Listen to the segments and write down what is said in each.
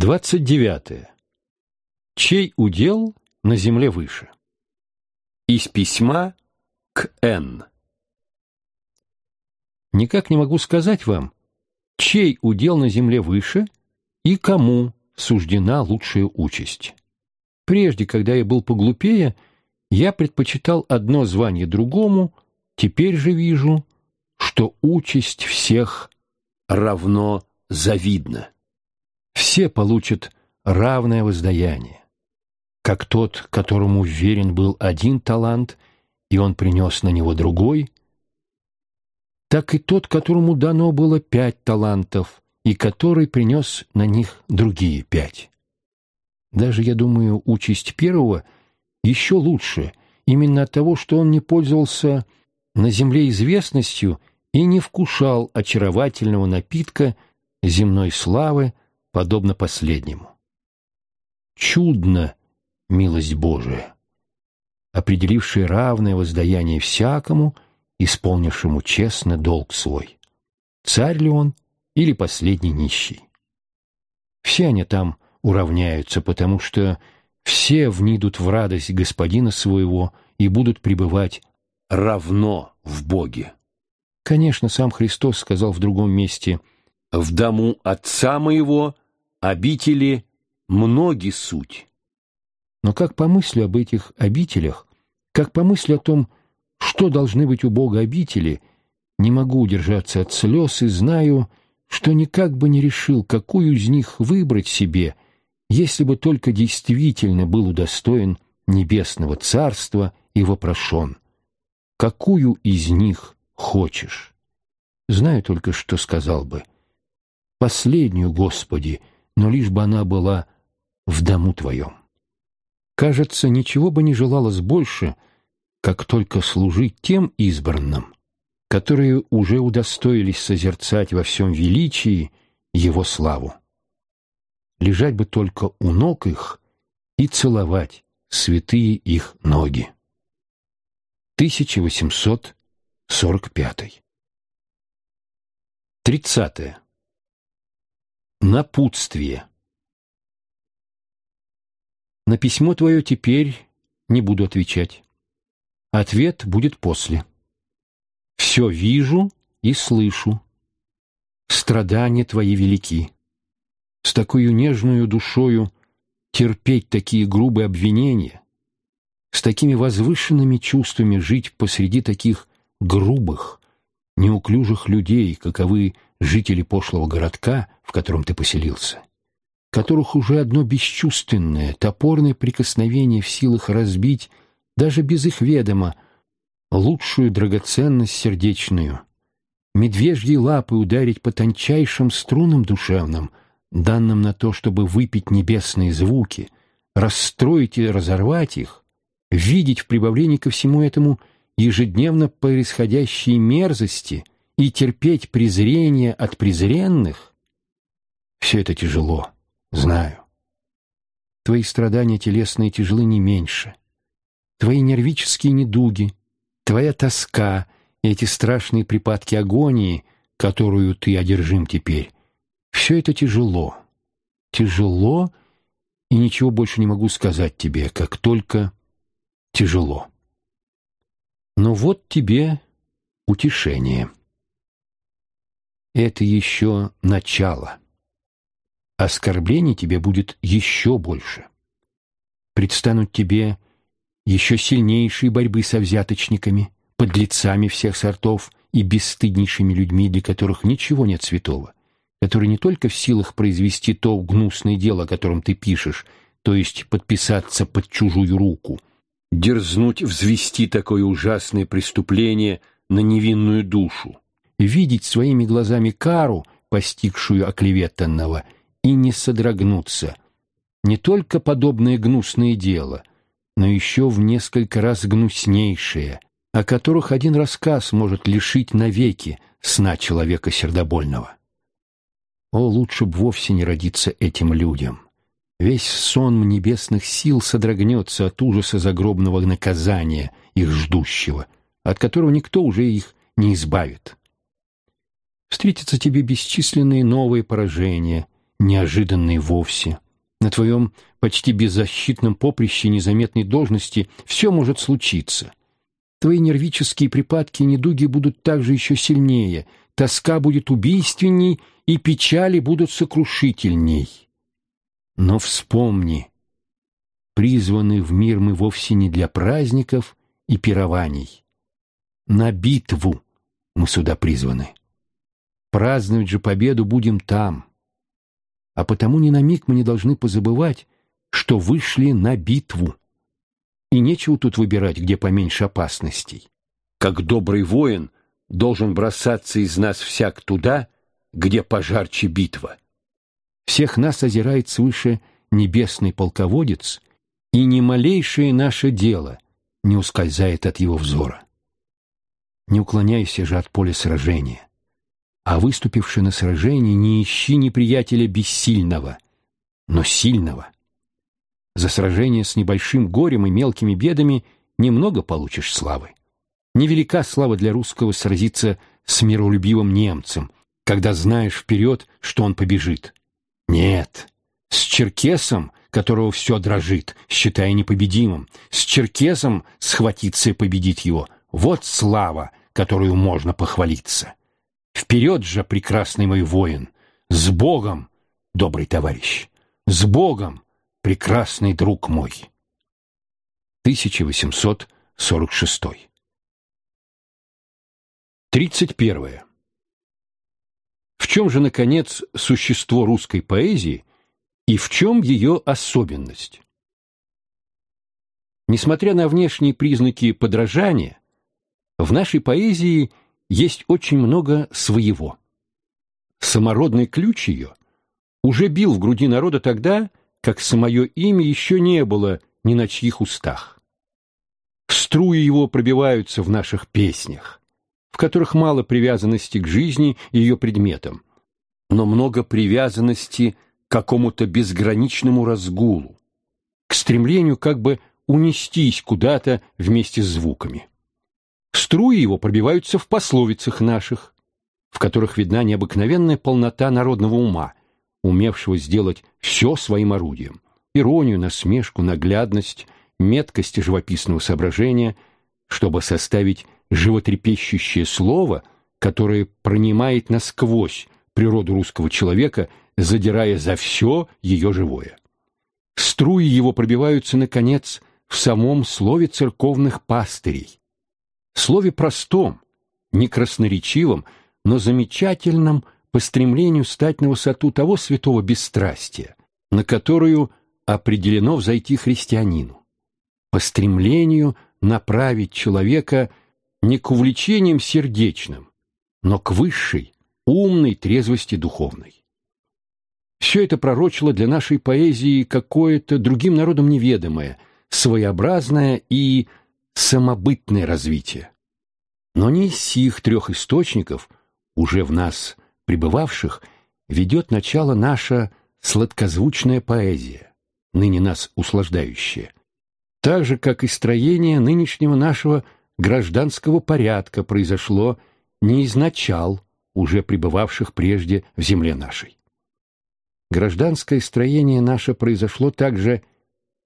Двадцать девятое. Чей удел на земле выше? Из письма к Н. Никак не могу сказать вам, чей удел на земле выше и кому суждена лучшая участь. Прежде, когда я был поглупее, я предпочитал одно звание другому, теперь же вижу, что участь всех равно завидна. Все получат равное воздаяние. Как тот, которому верен был один талант, и он принес на него другой, так и тот, которому дано было пять талантов, и который принес на них другие пять. Даже, я думаю, участь первого еще лучше, именно от того, что он не пользовался на земле известностью и не вкушал очаровательного напитка земной славы, подобно последнему. Чудно милость Божия, определившая равное воздаяние всякому, исполнившему честно долг свой. Царь ли он или последний нищий? Все они там уравняются, потому что все внидут в радость господина своего и будут пребывать равно в Боге. Конечно, сам Христос сказал в другом месте «В дому Отца моего обители многие суть». Но как помыслю об этих обителях, как помыслю о том, что должны быть у Бога обители, не могу удержаться от слез и знаю, что никак бы не решил, какую из них выбрать себе, если бы только действительно был удостоен небесного царства и вопрошен. Какую из них хочешь? Знаю только, что сказал бы. Последнюю, Господи, но лишь бы она была в дому Твоем. Кажется, ничего бы не желалось больше, как только служить тем избранным, которые уже удостоились созерцать во всем величии Его славу. Лежать бы только у ног их и целовать святые их ноги. 1845 Тридцатое. Напутствие. На письмо твое теперь не буду отвечать. Ответ будет после. Все вижу и слышу. Страдания твои велики. С такой нежную душою терпеть такие грубые обвинения, с такими возвышенными чувствами жить посреди таких грубых, неуклюжих людей, каковы жители пошлого городка, в котором ты поселился, которых уже одно бесчувственное, топорное прикосновение в силах разбить даже без их ведома, лучшую драгоценность сердечную, медвежьи лапы ударить по тончайшим струнам душевным, данным на то, чтобы выпить небесные звуки, расстроить и разорвать их, видеть в прибавлении ко всему этому ежедневно происходящие мерзости и терпеть презрение от презренных, все это тяжело, знаю. Твои страдания телесные тяжелы не меньше — твои нервические недуги, твоя тоска и эти страшные припадки агонии, которую ты одержим теперь, все это тяжело. Тяжело, и ничего больше не могу сказать тебе, как только тяжело. Но вот тебе утешение. Это еще начало. Оскорблений тебе будет еще больше. Предстанут тебе еще сильнейшей борьбы со взяточниками, подлецами всех сортов и бесстыднейшими людьми, для которых ничего нет святого, которые не только в силах произвести то гнусное дело, о котором ты пишешь, то есть подписаться под чужую руку, дерзнуть взвести такое ужасное преступление на невинную душу, видеть своими глазами кару, постигшую оклеветанного, и не содрогнуться. Не только подобное гнусное дело, но еще в несколько раз гнуснейшие, о которых один рассказ может лишить навеки сна человека сердобольного. О, лучше б вовсе не родиться этим людям. Весь сон небесных сил содрогнется от ужаса загробного наказания их ждущего, от которого никто уже их не избавит. Встретятся тебе бесчисленные новые поражения, неожиданный вовсе. На твоем почти беззащитном поприще незаметной должности все может случиться. Твои нервические припадки и недуги будут также еще сильнее, тоска будет убийственней, и печали будут сокрушительней. Но вспомни, призваны в мир мы вовсе не для праздников и пирований. На битву мы сюда призваны. Праздновать же победу будем там. А потому ни на миг мы не должны позабывать, что вышли на битву. И нечего тут выбирать, где поменьше опасностей. Как добрый воин должен бросаться из нас всяк туда, где пожарче битва. Всех нас озирает свыше небесный полководец, и ни малейшее наше дело не ускользает от его взора. Не уклоняйся же от поля сражения, а выступивши на сражении, не ищи неприятеля бессильного, но сильного. За сражение с небольшим горем и мелкими бедами немного получишь славы. Невелика слава для русского сразиться с миролюбивым немцем, когда знаешь вперед, что он побежит. Нет, с черкесом, которого все дрожит, считая непобедимым, с черкесом схватиться и победить его. Вот слава, которую можно похвалиться. Вперед же, прекрасный мой воин! С Богом, добрый товарищ! С Богом, прекрасный друг мой! 1846 31. В чем же, наконец, существо русской поэзии и в чем ее особенность? Несмотря на внешние признаки подражания, в нашей поэзии есть очень много своего. Самородный ключ ее уже бил в груди народа тогда, как самое имя еще не было ни на чьих устах. Струи его пробиваются в наших песнях в которых мало привязанности к жизни и ее предметам, но много привязанности к какому-то безграничному разгулу, к стремлению как бы унестись куда-то вместе с звуками. Струи его пробиваются в пословицах наших, в которых видна необыкновенная полнота народного ума, умевшего сделать все своим орудием, иронию, насмешку, наглядность, меткость живописного соображения, чтобы составить животрепещущее слово, которое пронимает насквозь природу русского человека, задирая за все ее живое. Струи его пробиваются, наконец, в самом слове церковных пастырей. Слове простом, не красноречивом, но замечательном по стремлению стать на высоту того святого бесстрастия, на которую определено взойти христианину, по стремлению направить человека – не к увлечениям сердечным, но к высшей, умной трезвости духовной. Все это пророчило для нашей поэзии какое-то другим народам неведомое, своеобразное и самобытное развитие. Но не из сих трех источников, уже в нас пребывавших, ведет начало наша сладкозвучная поэзия, ныне нас услаждающая, так же, как и строение нынешнего нашего гражданского порядка произошло не из начал, уже пребывавших прежде в земле нашей. Гражданское строение наше произошло также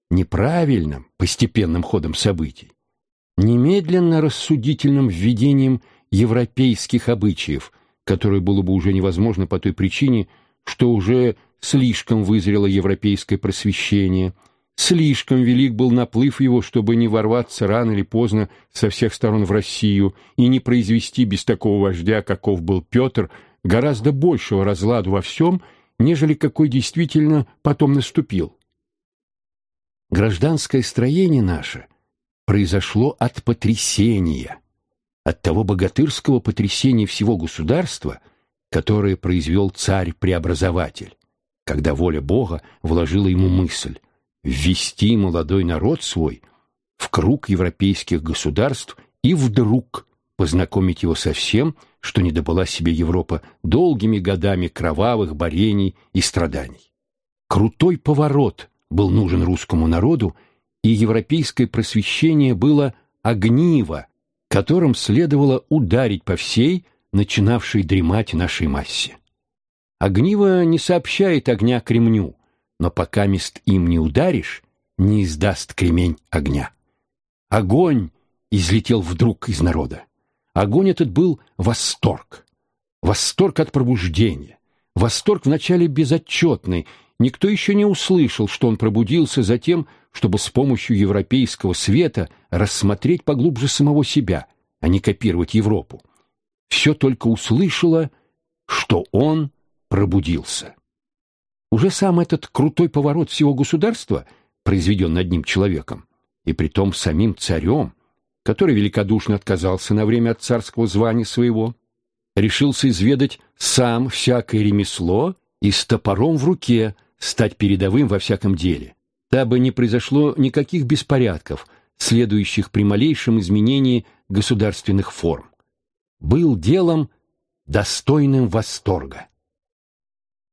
неправильным, постепенным ходом событий, немедленно рассудительным введением европейских обычаев, которое было бы уже невозможно по той причине, что уже слишком вызрело европейское просвещение – Слишком велик был наплыв его, чтобы не ворваться рано или поздно со всех сторон в Россию и не произвести без такого вождя, каков был Петр, гораздо большего разладу во всем, нежели какой действительно потом наступил. Гражданское строение наше произошло от потрясения, от того богатырского потрясения всего государства, которое произвел царь-преобразователь, когда воля Бога вложила ему мысль – ввести молодой народ свой в круг европейских государств и вдруг познакомить его со всем, что не добыла себе Европа долгими годами кровавых борений и страданий. Крутой поворот был нужен русскому народу, и европейское просвещение было огниво, которым следовало ударить по всей, начинавшей дремать нашей массе. Огниво не сообщает огня кремню, но пока мест им не ударишь, не издаст кремень огня. Огонь излетел вдруг из народа. Огонь этот был восторг. Восторг от пробуждения. Восторг вначале безотчетный. Никто еще не услышал, что он пробудился за тем, чтобы с помощью европейского света рассмотреть поглубже самого себя, а не копировать Европу. Все только услышало, что он пробудился. Уже сам этот крутой поворот всего государства, произведен одним человеком, и притом самим царем, который великодушно отказался на время от царского звания своего, решился изведать сам всякое ремесло и с топором в руке стать передовым во всяком деле, дабы не произошло никаких беспорядков, следующих при малейшем изменении государственных форм. Был делом достойным восторга.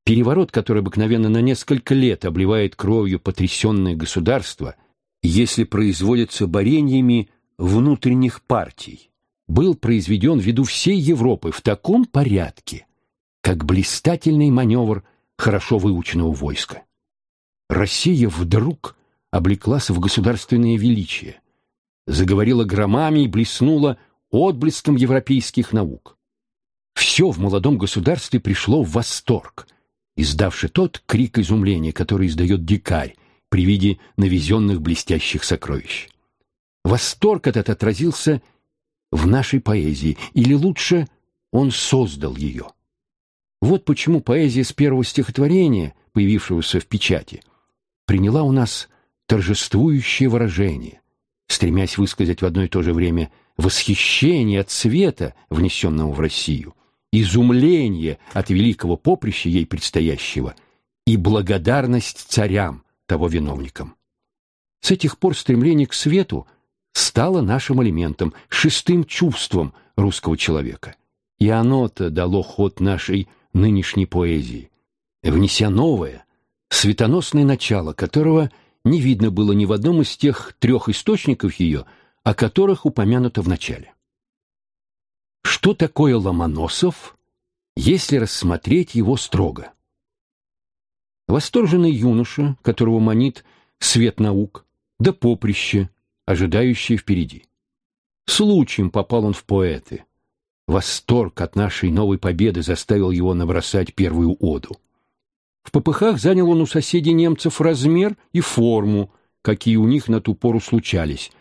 Переворот, который обыкновенно на несколько лет обливает кровью потрясенное государство, если производится борениями внутренних партий, был произведен ввиду всей Европы в таком порядке, как блистательный маневр хорошо выученного войска. Россия вдруг облеклась в государственное величие, заговорила громами и блеснула отблеском европейских наук. Все в молодом государстве пришло в восторг, издавший тот крик изумления, который издает дикарь при виде навезенных блестящих сокровищ. Восторг этот отразился в нашей поэзии, или лучше, он создал ее. Вот почему поэзия с первого стихотворения, появившегося в печати, приняла у нас торжествующее выражение, стремясь высказать в одно и то же время восхищение от света, внесенного в Россию, изумление от великого поприща ей предстоящего и благодарность царям, того виновникам. С этих пор стремление к свету стало нашим элементом, шестым чувством русского человека. И оно-то дало ход нашей нынешней поэзии, внеся новое, светоносное начало, которого не видно было ни в одном из тех трех источников ее, о которых упомянуто в начале. Что такое Ломоносов, если рассмотреть его строго? Восторженный юноша, которого манит свет наук, да поприще, ожидающее впереди. Случаем попал он в поэты. Восторг от нашей новой победы заставил его набросать первую оду. В попыхах занял он у соседей немцев размер и форму, какие у них на ту пору случались,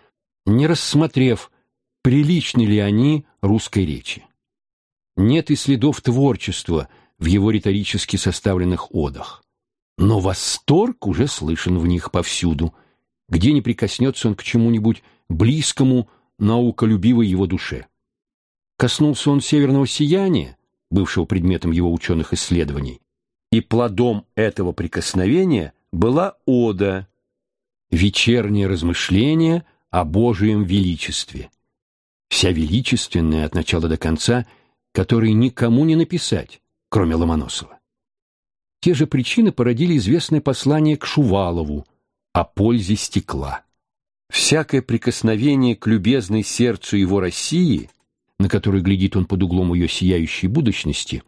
не рассмотрев, приличны ли они русской речи. Нет и следов творчества в его риторически составленных одах. Но восторг уже слышен в них повсюду, где не прикоснется он к чему-нибудь близкому науколюбивой его душе. Коснулся он северного сияния, бывшего предметом его ученых исследований, и плодом этого прикосновения была ода, вечернее размышление о Божьем величестве, вся величественная от начала до конца, которой никому не написать, кроме Ломоносова. Те же причины породили известное послание к Шувалову о пользе стекла. Всякое прикосновение к любезной сердцу его России, на которую глядит он под углом ее сияющей будущности,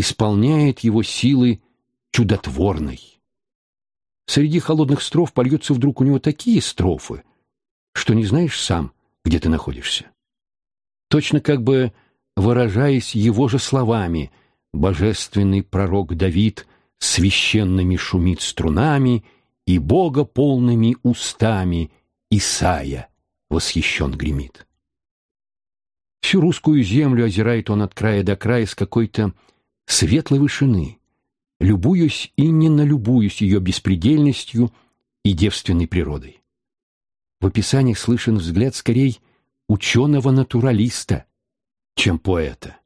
исполняет его силы чудотворной. Среди холодных строф польются вдруг у него такие строфы, что не знаешь сам, где ты находишься. Точно как бы выражаясь его же словами, божественный пророк Давид – священными шумит струнами и Бога полными устами Исая восхищен гремит. Всю русскую землю озирает он от края до края с какой-то светлой вышины, любуюсь и не налюбуюсь ее беспредельностью и девственной природой. В описаниях слышен взгляд скорей ученого-натуралиста, чем поэта.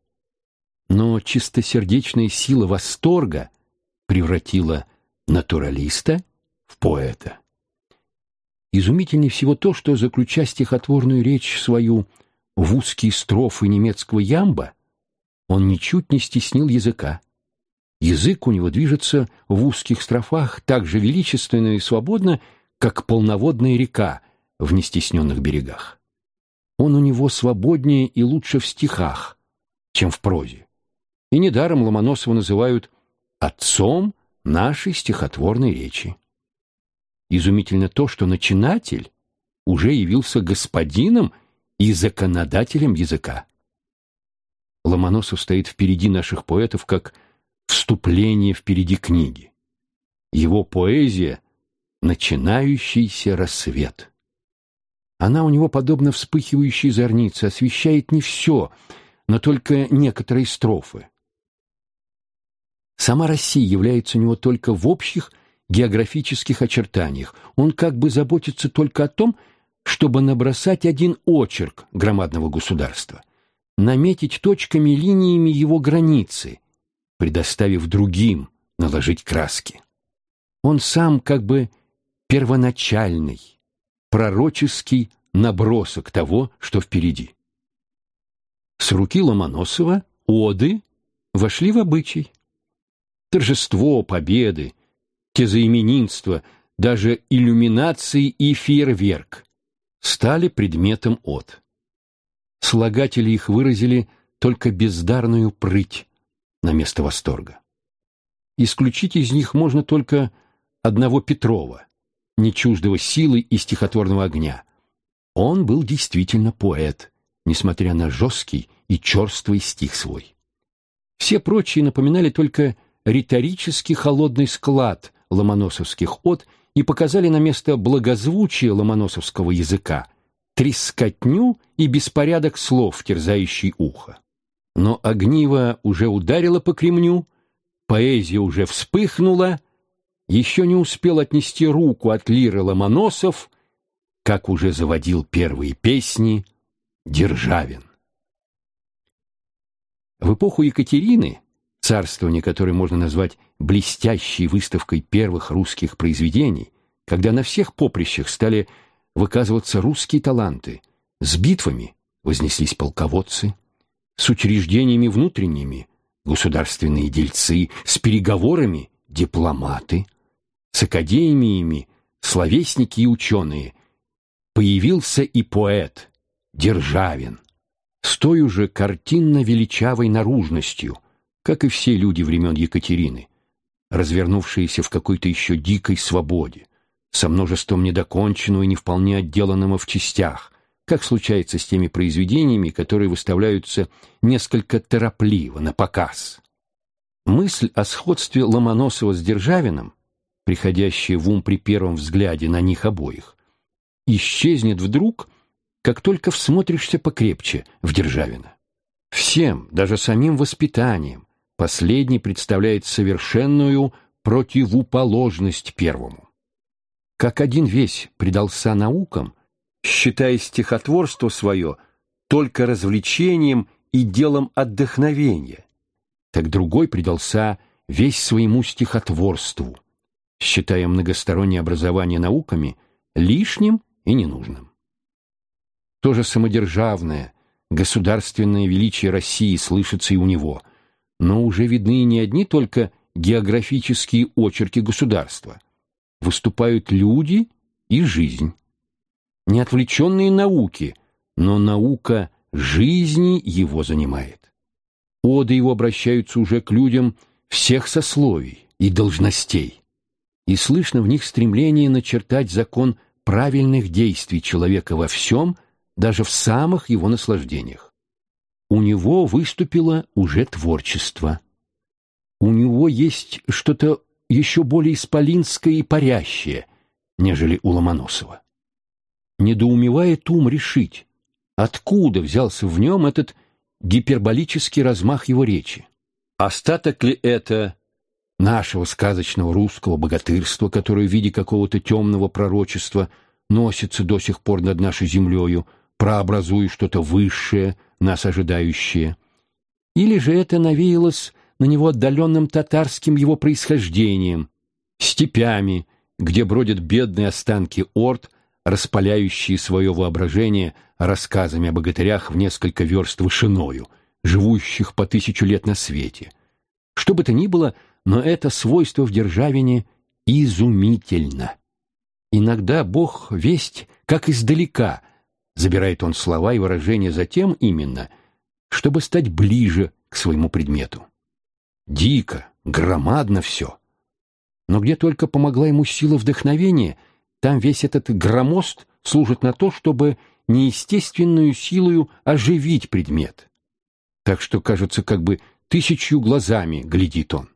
Но чистосердечная сила восторга — превратила натуралиста в поэта. Изумительнее всего то, что, заключая стихотворную речь свою в узкие строфы немецкого ямба, он ничуть не стеснил языка. Язык у него движется в узких строфах так же величественно и свободно, как полноводная река в нестесненных берегах. Он у него свободнее и лучше в стихах, чем в прозе. И недаром Ломоносова называют отцом нашей стихотворной речи. Изумительно то, что начинатель уже явился господином и законодателем языка. Ломоносов стоит впереди наших поэтов как вступление впереди книги. Его поэзия — начинающийся рассвет. Она у него, подобно вспыхивающей зорнице, освещает не все, но только некоторые строфы. Сама Россия является у него только в общих географических очертаниях. Он как бы заботится только о том, чтобы набросать один очерк громадного государства, наметить точками линиями его границы, предоставив другим наложить краски. Он сам как бы первоначальный, пророческий набросок того, что впереди. С руки Ломоносова оды вошли в обычай. Торжество, победы, тезаименинство, даже иллюминации и фейерверк стали предметом от. Слагатели их выразили только бездарную прыть на место восторга. Исключить из них можно только одного Петрова, не чуждого силы и стихотворного огня. Он был действительно поэт, несмотря на жесткий и черствый стих свой. Все прочие напоминали только риторически холодный склад ломоносовских от и показали на место благозвучия ломоносовского языка трескотню и беспорядок слов, терзающий ухо. Но огниво уже ударило по кремню, поэзия уже вспыхнула, еще не успел отнести руку от лиры Ломоносов, как уже заводил первые песни Державин. В эпоху Екатерины, царствование которое можно назвать блестящей выставкой первых русских произведений, когда на всех поприщах стали выказываться русские таланты, с битвами вознеслись полководцы, с учреждениями внутренними – государственные дельцы, с переговорами – дипломаты, с академиями – словесники и ученые. Появился и поэт Державин, с той уже картинно-величавой наружностью, как и все люди времен Екатерины, развернувшиеся в какой-то еще дикой свободе, со множеством недоконченного и не вполне отделанного в частях, как случается с теми произведениями, которые выставляются несколько торопливо, на показ. Мысль о сходстве Ломоносова с Державиным, приходящая в ум при первом взгляде на них обоих, исчезнет вдруг, как только всмотришься покрепче в Державина. Всем, даже самим воспитанием, последний представляет совершенную противоположность первому. Как один весь предался наукам, считая стихотворство свое только развлечением и делом отдохновения, так другой предался весь своему стихотворству, считая многостороннее образование науками лишним и ненужным. То же самодержавное, государственное величие России слышится и у него, но уже видны не одни только географические очерки государства. Выступают люди и жизнь не отвлеченные науки, но наука жизни его занимает. Оды его обращаются уже к людям всех сословий и должностей, и слышно в них стремление начертать закон правильных действий человека во всем, даже в самых его наслаждениях. У него выступило уже творчество. У него есть что-то еще более исполинское и парящее, нежели у Ломоносова недоумевает ум решить, откуда взялся в нем этот гиперболический размах его речи. Остаток ли это нашего сказочного русского богатырства, которое в виде какого-то темного пророчества носится до сих пор над нашей землею, прообразуя что-то высшее, нас ожидающее? Или же это навеялось на него отдаленным татарским его происхождением, степями, где бродят бедные останки орд, распаляющие свое воображение рассказами о богатырях в несколько верст вышиною, живущих по тысячу лет на свете. Что бы то ни было, но это свойство в Державине изумительно. Иногда Бог весть, как издалека, забирает он слова и выражения затем именно, чтобы стать ближе к своему предмету. Дико, громадно все. Но где только помогла ему сила вдохновения, там весь этот громост служит на то, чтобы неестественную силою оживить предмет. Так что, кажется, как бы тысячью глазами глядит он.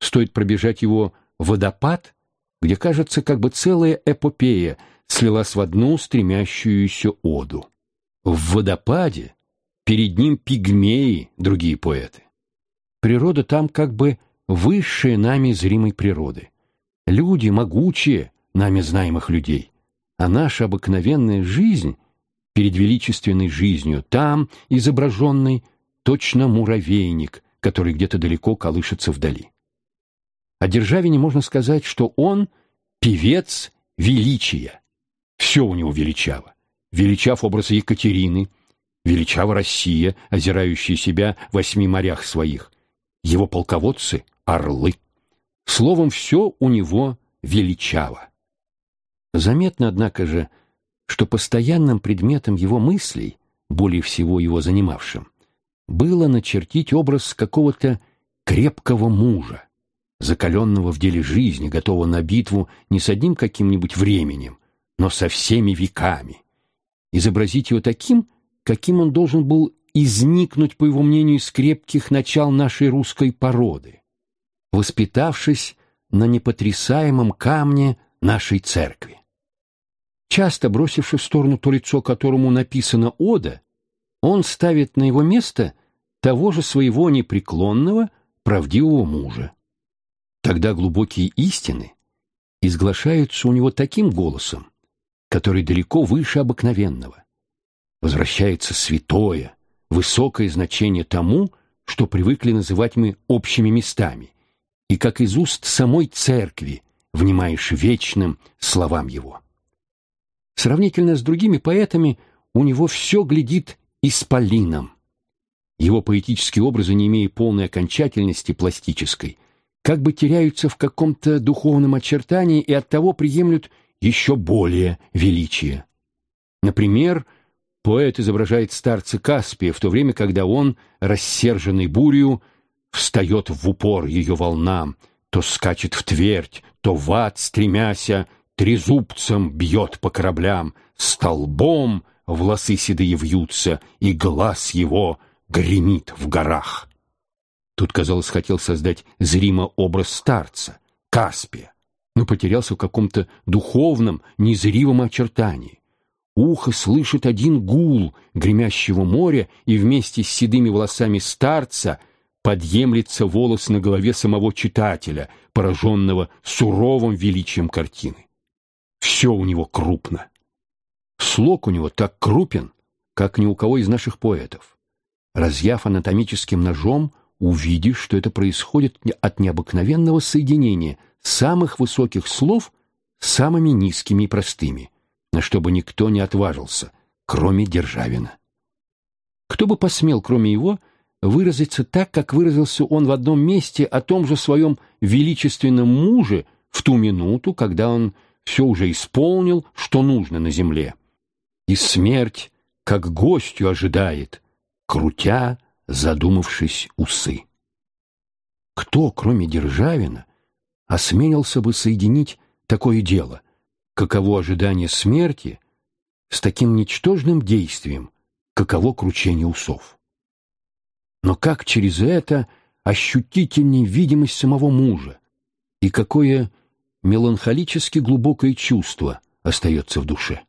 Стоит пробежать его водопад, где, кажется, как бы целая эпопея слилась в одну стремящуюся оду. В водопаде перед ним пигмеи, другие поэты. Природа там как бы высшая нами зримой природы. Люди могучие, нами знаемых людей. А наша обыкновенная жизнь перед величественной жизнью, там изображенный точно муравейник, который где-то далеко колышется вдали. О Державине можно сказать, что он певец величия. Все у него величаво. Величав образы Екатерины, величава Россия, озирающая себя в восьми морях своих. Его полководцы — орлы. Словом, все у него величаво. Заметно, однако же, что постоянным предметом его мыслей, более всего его занимавшим, было начертить образ какого-то крепкого мужа, закаленного в деле жизни, готового на битву не с одним каким-нибудь временем, но со всеми веками. Изобразить его таким, каким он должен был изникнуть, по его мнению, из крепких начал нашей русской породы, воспитавшись на непотрясаемом камне нашей церкви. Часто бросивши в сторону то лицо, которому написана ода, он ставит на его место того же своего непреклонного, правдивого мужа. Тогда глубокие истины изглашаются у него таким голосом, который далеко выше обыкновенного. Возвращается святое, высокое значение тому, что привыкли называть мы общими местами, и как из уст самой церкви внимаешь вечным словам его. Сравнительно с другими поэтами у него все глядит исполином. Его поэтические образы, не имея полной окончательности пластической, как бы теряются в каком-то духовном очертании и оттого приемлют еще более величие. Например, поэт изображает старца Каспия в то время, когда он, рассерженный бурью, встает в упор ее волнам, то скачет в твердь, то в ад, стремяся, трезубцем бьет по кораблям, столбом волосы седые вьются, и глаз его гремит в горах. Тут, казалось, хотел создать зримо образ старца, Каспия, но потерялся в каком-то духовном, незримом очертании. Ухо слышит один гул гремящего моря, и вместе с седыми волосами старца подъемлется волос на голове самого читателя, пораженного суровым величием картины. Все у него крупно. Слог у него так крупен, как ни у кого из наших поэтов. Разъяв анатомическим ножом, увидишь, что это происходит от необыкновенного соединения самых высоких слов с самыми низкими и простыми, на что бы никто не отважился, кроме Державина. Кто бы посмел, кроме его, выразиться так, как выразился он в одном месте о том же своем величественном муже в ту минуту, когда он все уже исполнил, что нужно на земле. И смерть, как гостю ожидает, крутя, задумавшись, усы. Кто, кроме Державина, осмелился бы соединить такое дело, каково ожидание смерти, с таким ничтожным действием, каково кручение усов? Но как через это ощутительней видимость самого мужа, и какое меланхолически глубокое чувство остается в душе.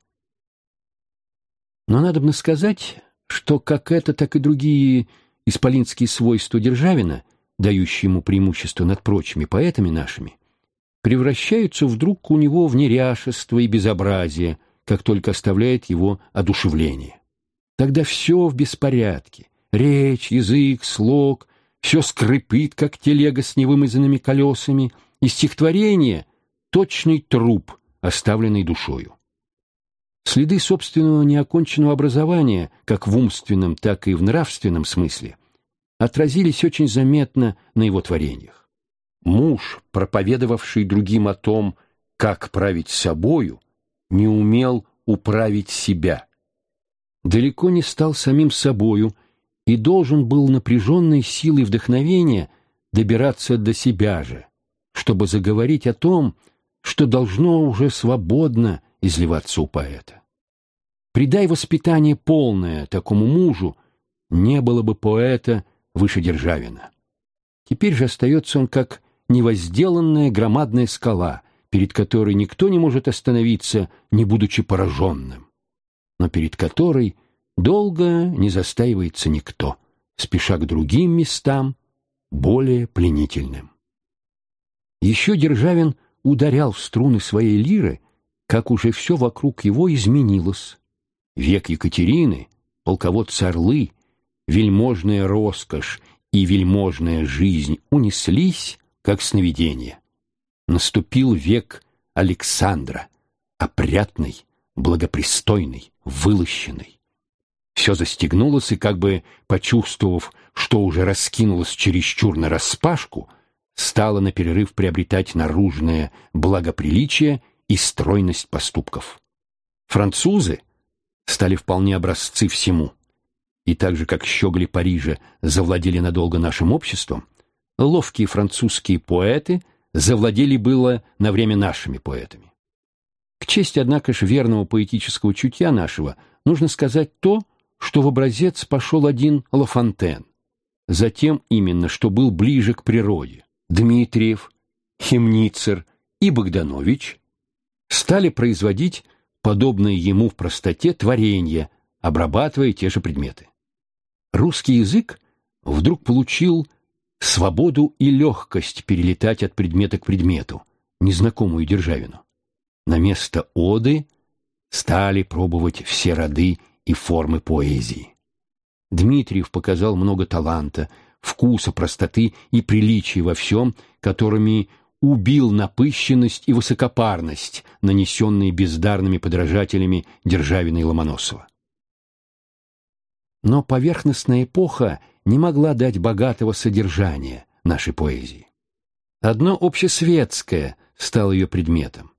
Но надо бы сказать, что как это, так и другие исполинские свойства Державина, дающие ему преимущество над прочими поэтами нашими, превращаются вдруг у него в неряшество и безобразие, как только оставляет его одушевление. Тогда все в беспорядке. Речь, язык, слог, все скрипит, как телега с невымазанными колесами, и стихотворение точный труп, оставленный душою. Следы собственного неоконченного образования, как в умственном, так и в нравственном смысле, отразились очень заметно на его творениях. Муж, проповедовавший другим о том, как править собою, не умел управить себя. Далеко не стал самим собою и должен был напряженной силой вдохновения добираться до себя же, чтобы заговорить о том, что должно уже свободно изливаться у поэта. Придай воспитание полное такому мужу, не было бы поэта выше Державина. Теперь же остается он как невозделанная громадная скала, перед которой никто не может остановиться, не будучи пораженным, но перед которой долго не застаивается никто, спеша к другим местам, более пленительным. Еще Державин ударял в струны своей лиры, как уже все вокруг его изменилось. Век Екатерины, полководцы Орлы, вельможная роскошь и вельможная жизнь унеслись, как сновидение. Наступил век Александра, опрятный, благопристойный, вылощенный. Все застегнулось, и, как бы почувствовав, что уже раскинулось чересчур нараспашку, стало на перерыв приобретать наружное благоприличие и стройность поступков. Французы стали вполне образцы всему. И так же, как щегли Парижа завладели надолго нашим обществом, ловкие французские поэты завладели было на время нашими поэтами. К чести, однако же, верного поэтического чутья нашего нужно сказать то, что в образец пошел один Лафонтен, затем именно, что был ближе к природе. Дмитриев, Хемницер и Богданович стали производить подобные ему в простоте творения, обрабатывая те же предметы. Русский язык вдруг получил свободу и легкость перелетать от предмета к предмету, незнакомую Державину. На место оды стали пробовать все роды и формы поэзии. Дмитриев показал много таланта, вкуса, простоты и приличия во всем, которыми убил напыщенность и высокопарность, нанесенные бездарными подражателями Державина и Ломоносова. Но поверхностная эпоха не могла дать богатого содержания нашей поэзии. Одно общесветское стало ее предметом,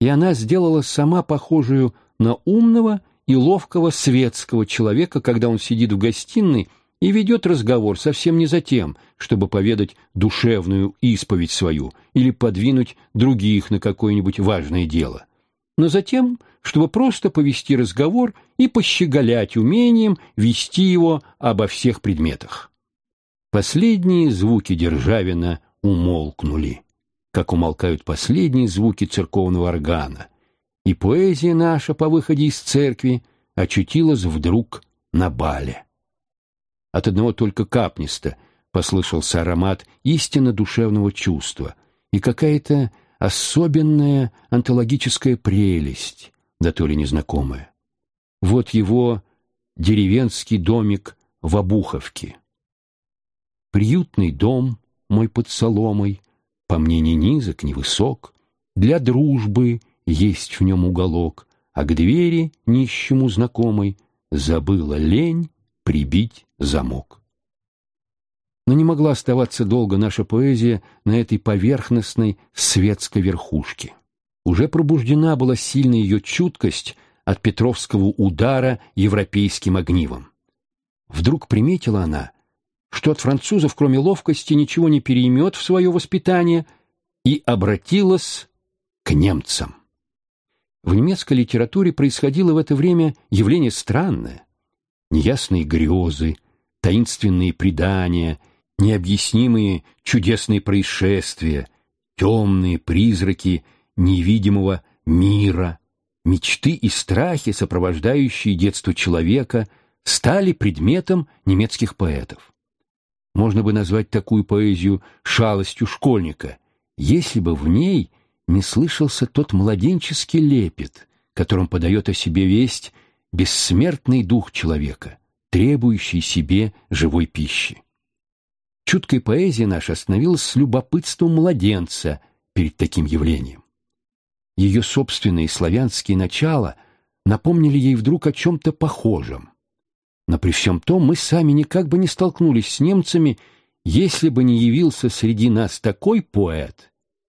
и она сделала сама похожую на умного и ловкого светского человека, когда он сидит в гостиной и ведет разговор совсем не за тем, чтобы поведать душевную исповедь свою или подвинуть других на какое-нибудь важное дело, но затем, чтобы просто повести разговор и пощеголять умением вести его обо всех предметах. Последние звуки Державина умолкнули, как умолкают последние звуки церковного органа, и поэзия наша по выходе из церкви очутилась вдруг на бале. От одного только капниста послышался аромат истинно душевного чувства и какая-то особенная онтологическая прелесть, да то ли незнакомая. Вот его деревенский домик в Обуховке. Приютный дом мой под соломой, по мне ни низок, ни высок, для дружбы есть в нем уголок, а к двери нищему знакомой забыла лень прибить замок. Но не могла оставаться долго наша поэзия на этой поверхностной светской верхушке. Уже пробуждена была сильная ее чуткость от Петровского удара европейским огнивом. Вдруг приметила она, что от французов, кроме ловкости, ничего не переймет в свое воспитание, и обратилась к немцам. В немецкой литературе происходило в это время явление странное. Неясные грезы, таинственные предания, необъяснимые чудесные происшествия, темные призраки невидимого мира, мечты и страхи, сопровождающие детство человека, стали предметом немецких поэтов. Можно бы назвать такую поэзию шалостью школьника, если бы в ней – не слышался тот младенческий лепет, которым подает о себе весть бессмертный дух человека, требующий себе живой пищи. Чуткая поэзия наша остановилась с любопытством младенца перед таким явлением. Ее собственные славянские начала напомнили ей вдруг о чем-то похожем. Но при всем том мы сами никак бы не столкнулись с немцами, если бы не явился среди нас такой поэт,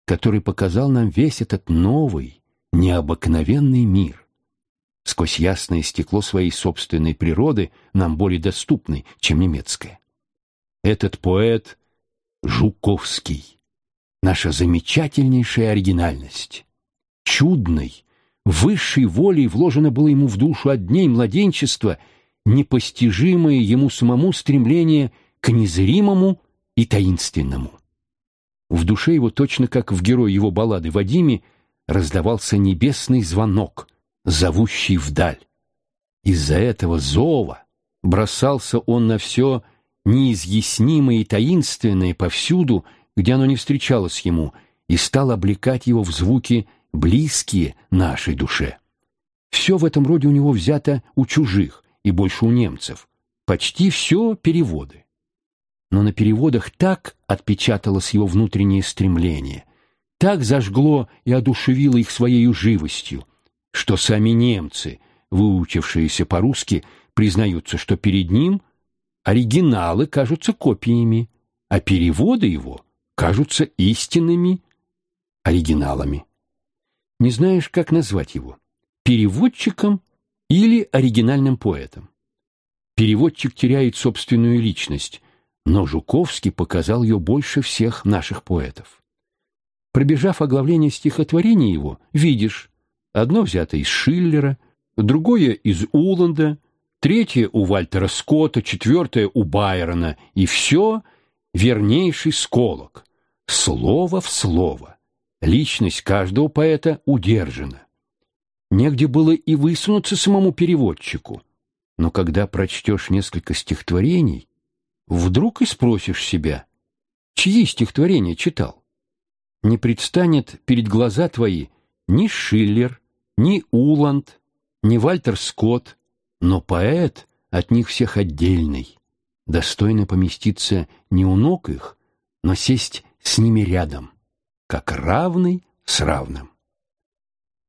который показал нам весь этот новый, необыкновенный мир. Сквозь ясное стекло своей собственной природы, нам более доступный, чем немецкое. Этот поэт Жуковский. Наша замечательнейшая оригинальность. Чудной, высшей волей вложено было ему в душу от дней младенчества непостижимое ему самому стремление к незримому и таинственному. В душе его, точно как в герое его баллады Вадиме, раздавался небесный звонок, зовущий вдаль. Из-за этого зова бросался он на все неизъяснимое и таинственное повсюду, где оно не встречалось ему, и стал облекать его в звуки, близкие нашей душе. Все в этом роде у него взято у чужих и больше у немцев. Почти все переводы. Но на переводах так отпечаталось его внутреннее стремление, так зажгло и одушевило их своей живостью, что сами немцы, выучившиеся по-русски, признаются, что перед ним оригиналы кажутся копиями, а переводы его кажутся истинными оригиналами. Не знаешь, как назвать его – переводчиком или оригинальным поэтом. Переводчик теряет собственную личность, но Жуковский показал ее больше всех наших поэтов. Пробежав оглавление стихотворения его, видишь, одно взято из Шиллера, другое из Уланда, третье у Вальтера Скотта, четвертое у Байрона, и все вернейший сколок, слово в слово. Личность каждого поэта удержана. Негде было и высунуться самому переводчику. Но когда прочтешь несколько стихотворений, вдруг и спросишь себя, чьи стихотворения читал? Не предстанет перед глаза твои ни Шиллер, ни Уланд, ни Вальтер Скотт, но поэт от них всех отдельный, достойно поместиться не у ног их, но сесть с ними рядом, как равный с равным.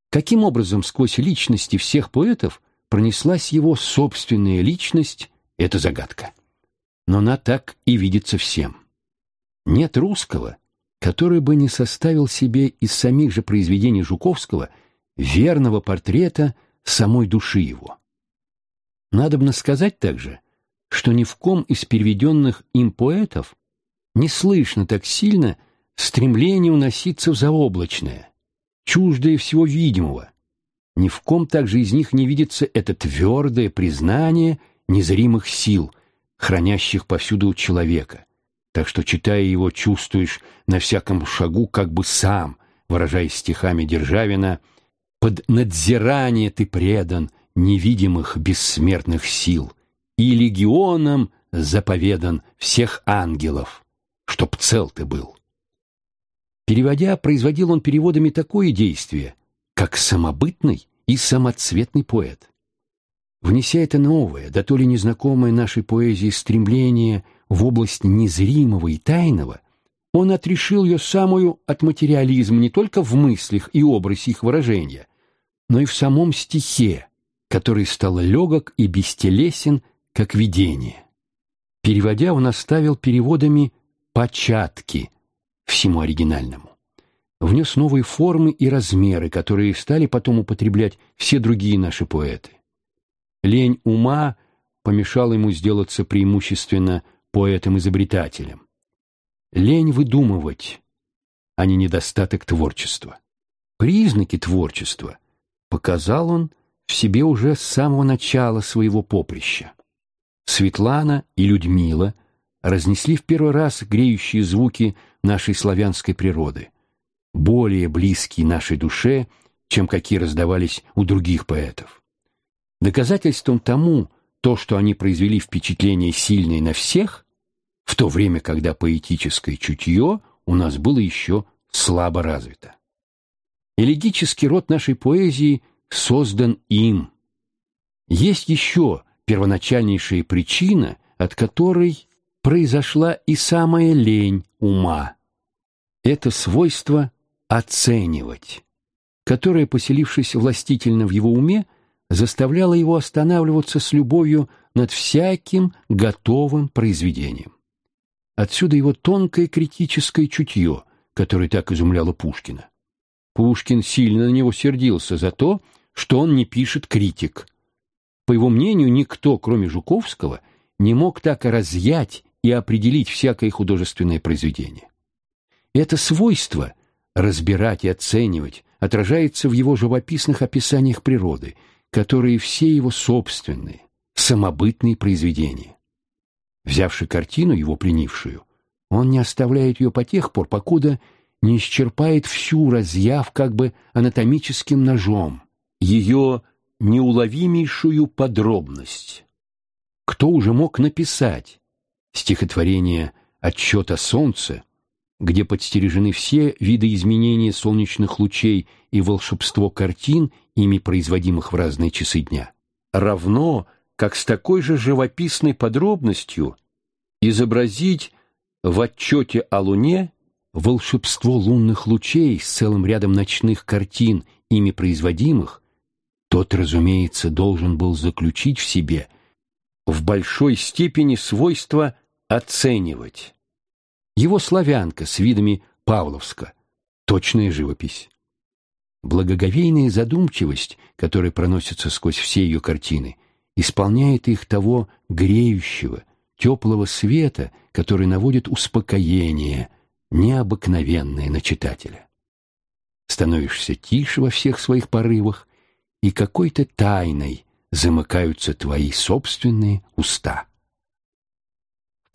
Каким образом сквозь личности всех поэтов пронеслась его собственная личность — это загадка. Но она так и видится всем. Нет русского, который бы не составил себе из самих же произведений Жуковского верного портрета самой души его. Надобно сказать также, что ни в ком из переведенных им поэтов не слышно так сильно стремление уноситься в заоблачное, чуждое всего видимого. Ни в ком также из них не видится это твердое признание незримых сил, хранящих повсюду человека. Так что, читая его, чувствуешь на всяком шагу как бы сам, выражаясь стихами Державина, «Под надзирание ты предан невидимых бессмертных сил, и легионам заповедан всех ангелов, чтоб цел ты был». Переводя, производил он переводами такое действие, как самобытный и самоцветный поэт. Внеся это новое, да то ли незнакомое нашей поэзии стремление в область незримого и тайного, он отрешил ее самую от материализма не только в мыслях и образе их выражения, но и в самом стихе, который стал легок и бестелесен, как видение. Переводя, он оставил переводами «початки», всему оригинальному. Внес новые формы и размеры, которые стали потом употреблять все другие наши поэты. Лень ума помешала ему сделаться преимущественно поэтом-изобретателем. Лень выдумывать, а не недостаток творчества. Признаки творчества показал он в себе уже с самого начала своего поприща. Светлана и Людмила разнесли в первый раз греющие звуки нашей славянской природы, более близкие нашей душе, чем какие раздавались у других поэтов. Доказательством тому то, что они произвели впечатление сильное на всех, в то время, когда поэтическое чутье у нас было еще слабо развито. Элегический род нашей поэзии создан им. Есть еще первоначальнейшая причина, от которой произошла и самая лень ума. Это свойство оценивать, которое, поселившись властительно в его уме, заставляло его останавливаться с любовью над всяким готовым произведением. Отсюда его тонкое критическое чутье, которое так изумляло Пушкина. Пушкин сильно на него сердился за то, что он не пишет критик. По его мнению, никто, кроме Жуковского, не мог так разъять и определить всякое художественное произведение. Это свойство разбирать и оценивать отражается в его живописных описаниях природы, которые все его собственные, самобытные произведения. Взявши картину, его пленившую, он не оставляет ее по тех пор, покуда не исчерпает всю, разъяв как бы анатомическим ножом, ее неуловимейшую подробность. Кто уже мог написать стихотворение «Отчет о солнце», где подстережены все виды изменения солнечных лучей и волшебство картин, ими производимых в разные часы дня, равно как с такой же живописной подробностью изобразить в отчете о Луне волшебство лунных лучей с целым рядом ночных картин, ими производимых, тот, разумеется, должен был заключить в себе в большой степени свойство оценивать. Его славянка с видами Павловска, точная живопись. Благоговейная задумчивость, которая проносится сквозь все ее картины, исполняет их того греющего, теплого света, который наводит успокоение, необыкновенное на читателя. Становишься тише во всех своих порывах, и какой-то тайной замыкаются твои собственные уста.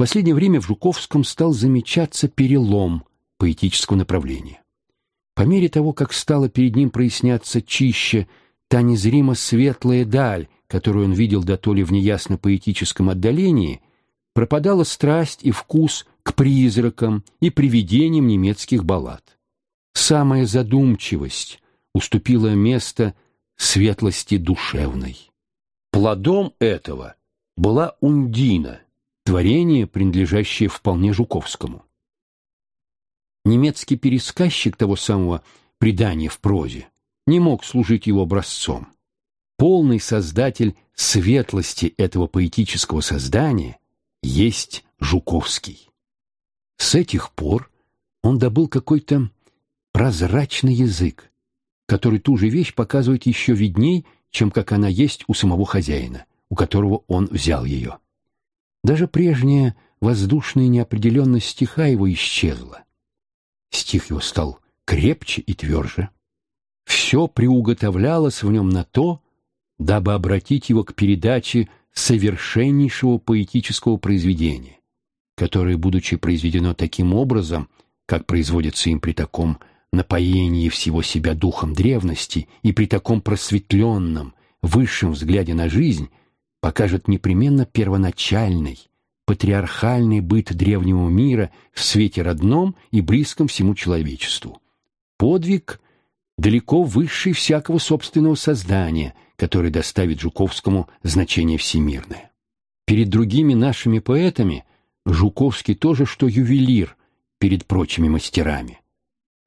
Последнее время в Жуковском стал замечаться перелом поэтического направления. По мере того, как стало перед ним проясняться чище та незримо светлая даль, которую он видел до то ли в неясно поэтическом отдалении, пропадала страсть и вкус к призракам и привидениям немецких баллад. Самая задумчивость уступила место светлости душевной. Плодом этого была Ундина, творение, принадлежащее вполне Жуковскому. Немецкий пересказчик того самого предания в прозе не мог служить его образцом. Полный создатель светлости этого поэтического создания есть Жуковский. С этих пор он добыл какой-то прозрачный язык, который ту же вещь показывает еще видней, чем как она есть у самого хозяина, у которого он взял ее. Даже прежняя воздушная неопределенность стиха его исчезла. Стих его стал крепче и тверже. Все приуготовлялось в нем на то, дабы обратить его к передаче совершеннейшего поэтического произведения, которое, будучи произведено таким образом, как производится им при таком напоении всего себя духом древности и при таком просветленном, высшем взгляде на жизнь, покажет непременно первоначальный, патриархальный быт древнего мира в свете родном и близком всему человечеству. Подвиг далеко высший всякого собственного создания – который доставит Жуковскому значение всемирное. Перед другими нашими поэтами Жуковский тоже что ювелир перед прочими мастерами,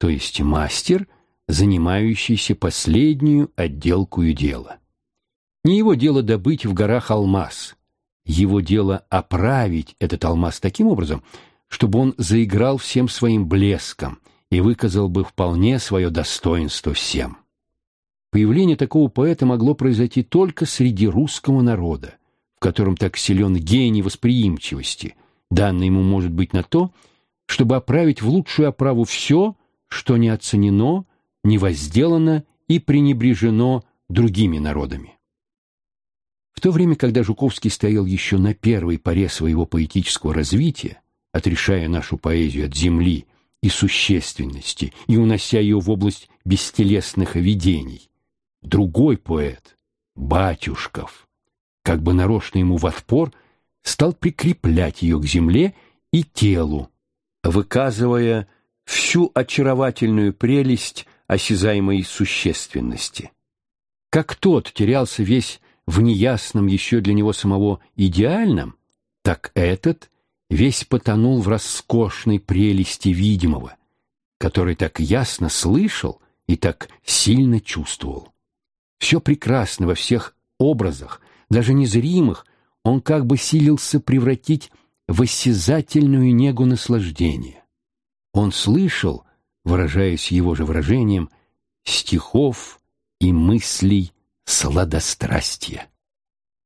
то есть мастер, занимающийся последнюю отделкую дела. Не его дело добыть в горах алмаз, его дело оправить этот алмаз таким образом, чтобы он заиграл всем своим блеском и выказал бы вполне свое достоинство всем. Появление такого поэта могло произойти только среди русского народа, в котором так силен гений восприимчивости, данный ему может быть на то, чтобы оправить в лучшую оправу все, что не оценено, не возделано и пренебрежено другими народами. В то время, когда Жуковский стоял еще на первой поре своего поэтического развития, отрешая нашу поэзию от земли и существенности и унося ее в область бестелесных видений, другой поэт, Батюшков, как бы нарочно ему в отпор, стал прикреплять ее к земле и телу, выказывая всю очаровательную прелесть осязаемой существенности. Как тот терялся весь в неясном еще для него самого идеальном, так этот весь потонул в роскошной прелести видимого, который так ясно слышал и так сильно чувствовал. Все прекрасно во всех образах, даже незримых, он как бы силился превратить в осязательную негу наслаждения. Он слышал, выражаясь его же выражением, стихов и мыслей сладострастия.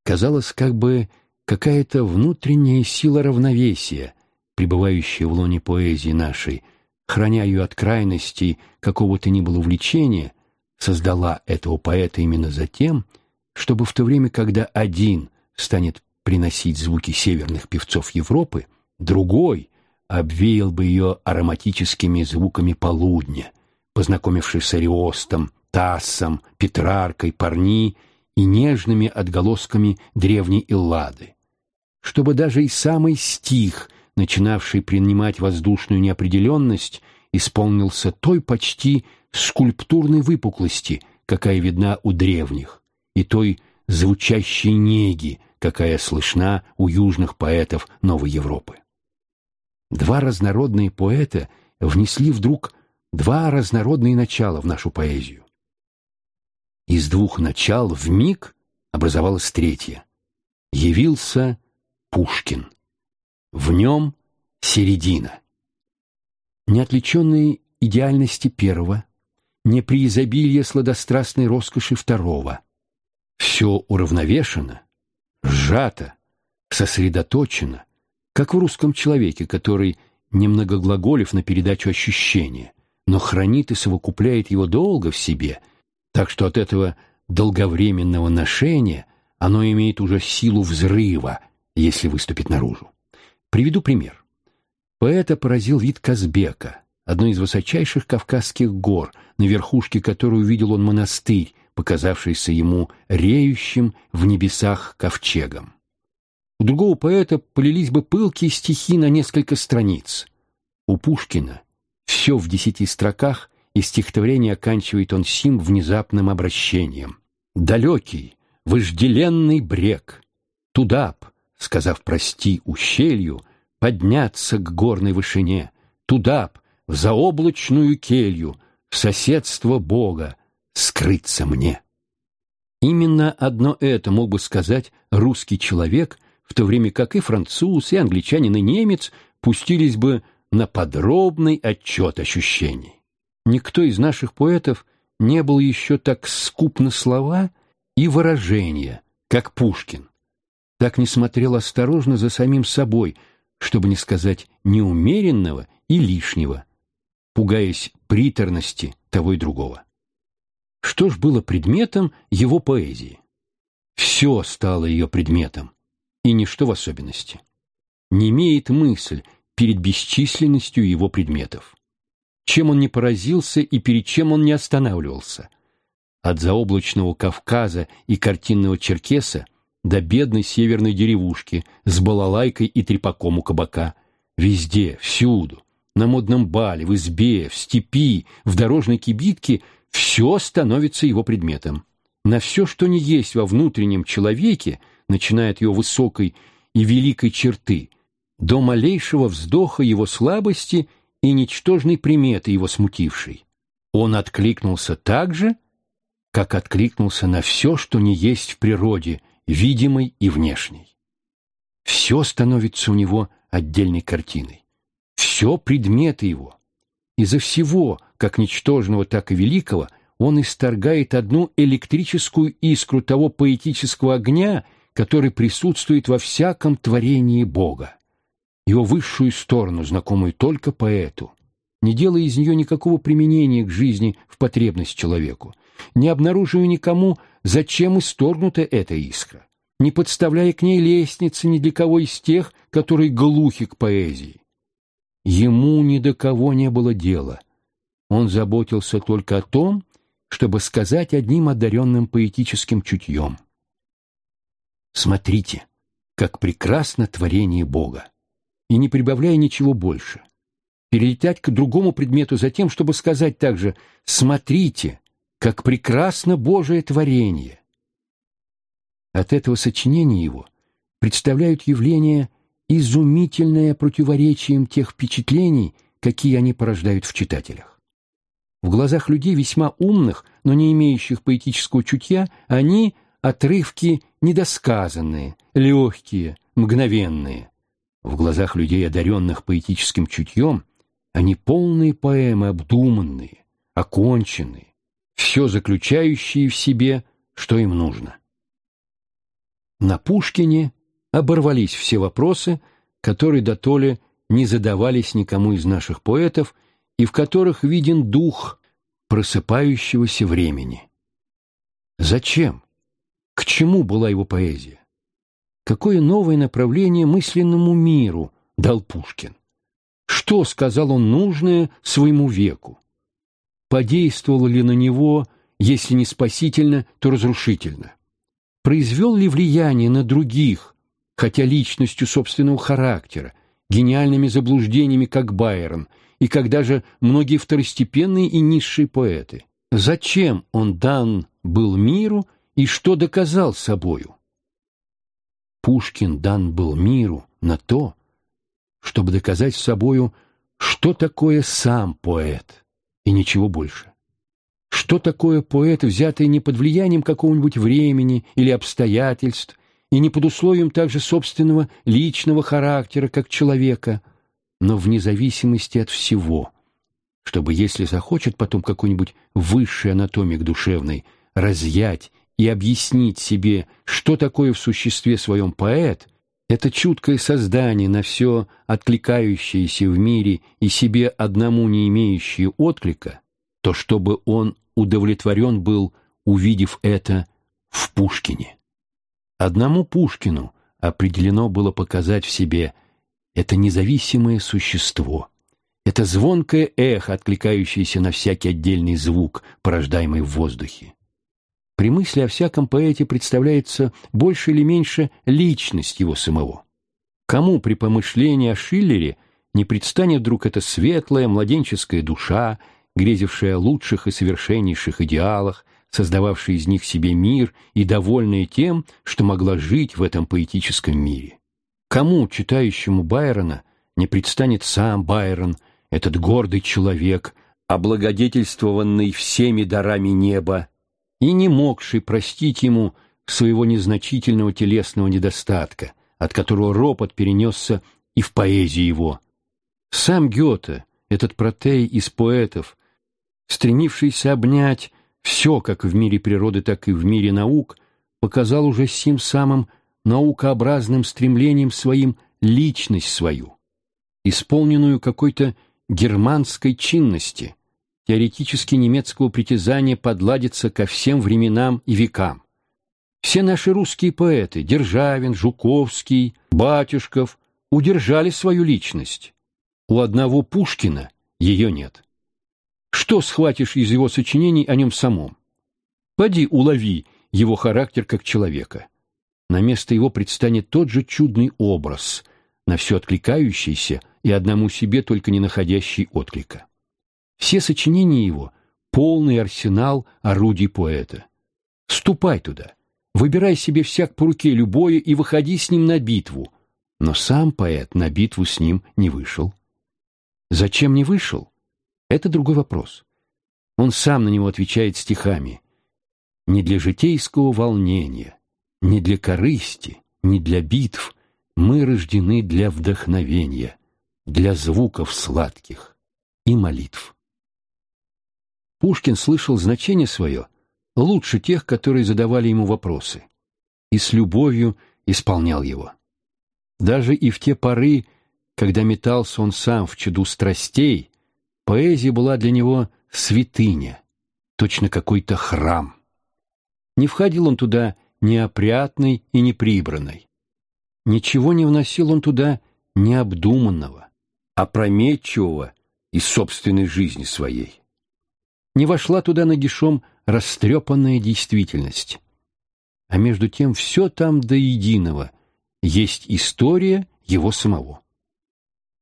Казалось, как бы какая-то внутренняя сила равновесия, пребывающая в лоне поэзии нашей, храня ее от крайностей какого-то ни было увлечения, создала этого поэта именно за тем, чтобы в то время, когда один станет приносить звуки северных певцов Европы, другой обвеял бы ее ароматическими звуками полудня, познакомившись с Ариостом, Тассом, Петраркой, Парни и нежными отголосками древней Эллады. Чтобы даже и самый стих, начинавший принимать воздушную неопределенность, исполнился той почти скульптурной выпуклости, какая видна у древних, и той звучащей неги, какая слышна у южных поэтов Новой Европы. Два разнородные поэта внесли вдруг два разнородные начала в нашу поэзию. Из двух начал в миг образовалось третье. Явился Пушкин. В нем середина. Неотличенные идеальности первого, не при изобилии сладострастной роскоши второго. Все уравновешено, сжато, сосредоточено, как в русском человеке, который, немного глаголев на передачу ощущения, но хранит и совокупляет его долго в себе, так что от этого долговременного ношения оно имеет уже силу взрыва, если выступит наружу. Приведу пример. Поэта поразил вид Казбека, одной из высочайших Кавказских гор, на верхушке которой увидел он монастырь, показавшийся ему реющим в небесах ковчегом. У другого поэта полились бы пылкие стихи на несколько страниц. У Пушкина все в десяти строках, и стихотворение оканчивает он сим внезапным обращением. «Далекий, вожделенный брег, туда б, сказав прости ущелью, подняться к горной вышине, туда б, в заоблачную келью, в соседство Бога, скрыться мне. Именно одно это мог бы сказать русский человек, в то время как и француз, и англичанин, и немец пустились бы на подробный отчет ощущений. Никто из наших поэтов не был еще так скуп на слова и выражения, как Пушкин. Так не смотрел осторожно за самим собой, чтобы не сказать неумеренного и лишнего, пугаясь приторности того и другого. Что ж было предметом его поэзии? Все стало ее предметом, и ничто в особенности. Не имеет мысль перед бесчисленностью его предметов. Чем он не поразился и перед чем он не останавливался. От заоблачного Кавказа и картинного Черкеса до бедной северной деревушки с балалайкой и трепаком у кабака. Везде, всюду, на модном бале, в избе, в степи, в дорожной кибитке все становится его предметом. На все, что не есть во внутреннем человеке, начиная от его высокой и великой черты, до малейшего вздоха его слабости и ничтожной приметы его смутившей. Он откликнулся так же, как откликнулся на все, что не есть в природе, видимой и внешней. Все становится у него отдельной картиной все предметы его. Изо всего, как ничтожного, так и великого, он исторгает одну электрическую искру того поэтического огня, который присутствует во всяком творении Бога. Его высшую сторону, знакомую только поэту, не делая из нее никакого применения к жизни в потребность человеку, не обнаруживая никому, зачем исторгнута эта искра, не подставляя к ней лестницы ни для кого из тех, которые глухи к поэзии. Ему ни до кого не было дела. Он заботился только о том, чтобы сказать одним одаренным поэтическим чутьем. Смотрите, как прекрасно творение Бога, и не прибавляя ничего больше. Перелетать к другому предмету за тем, чтобы сказать также «Смотрите, как прекрасно Божие творение». От этого сочинения его представляют явление изумительное противоречием тех впечатлений, какие они порождают в читателях. В глазах людей весьма умных, но не имеющих поэтического чутья, они — отрывки недосказанные, легкие, мгновенные. В глазах людей, одаренных поэтическим чутьем, они полные поэмы, обдуманные, оконченные, все заключающие в себе, что им нужно. На Пушкине оборвались все вопросы, которые дотоле не задавались никому из наших поэтов и в которых виден дух просыпающегося времени. Зачем? К чему была его поэзия? Какое новое направление мысленному миру дал Пушкин? Что сказал он нужное своему веку? Подействовало ли на него, если не спасительно, то разрушительно? Произвел ли влияние на других, хотя личностью собственного характера, гениальными заблуждениями, как Байрон, и когда же многие второстепенные и низшие поэты? Зачем он дан был миру и что доказал собою? Пушкин дан был миру на то, чтобы доказать собою, что такое сам поэт, и ничего больше. Что такое поэт, взятый не под влиянием какого-нибудь времени или обстоятельств, и не под условием также собственного личного характера, как человека, но вне зависимости от всего, чтобы, если захочет потом какой-нибудь высший анатомик душевный разъять и объяснить себе, что такое в существе своем поэт, это чуткое создание на все откликающееся в мире и себе одному не имеющее отклика, то чтобы он удовлетворен был, увидев это в Пушкине. Одному Пушкину определено было показать в себе это независимое существо, это звонкое эхо, откликающееся на всякий отдельный звук, порождаемый в воздухе. При мысли о всяком поэте представляется больше или меньше личность его самого. Кому при помышлении о Шиллере не предстанет вдруг эта светлая младенческая душа, грезившая о лучших и совершеннейших идеалах, создававшая из них себе мир и довольная тем, что могла жить в этом поэтическом мире? Кому, читающему Байрона, не предстанет сам Байрон, этот гордый человек, облагодетельствованный всеми дарами неба, и не могший простить ему своего незначительного телесного недостатка, от которого ропот перенесся и в поэзии его. Сам Гёте, этот протей из поэтов, стремившийся обнять все как в мире природы, так и в мире наук, показал уже сим самым наукообразным стремлением своим личность свою, исполненную какой-то германской чинности, теоретически немецкого притязания подладиться ко всем временам и векам. Все наши русские поэты, Державин, Жуковский, Батюшков, удержали свою личность. У одного Пушкина ее нет. Что схватишь из его сочинений о нем самом? Поди улови его характер как человека. На место его предстанет тот же чудный образ, на все откликающийся и одному себе только не находящий отклика. Все сочинения его — полный арсенал орудий поэта. Ступай туда, выбирай себе всяк по руке любое и выходи с ним на битву. Но сам поэт на битву с ним не вышел. Зачем не вышел? Это другой вопрос. Он сам на него отвечает стихами. Не для житейского волнения, не для корысти, не для битв мы рождены для вдохновения, для звуков сладких и молитв. Пушкин слышал значение свое лучше тех, которые задавали ему вопросы, и с любовью исполнял его. Даже и в те поры, когда метался он сам в чаду страстей, поэзия была для него святыня, точно какой-то храм. Не входил он туда неопрятный и неприбранный. Ничего не вносил он туда необдуманного, опрометчивого из собственной жизни своей не вошла туда нагишом растрепанная действительность. А между тем все там до единого есть история его самого.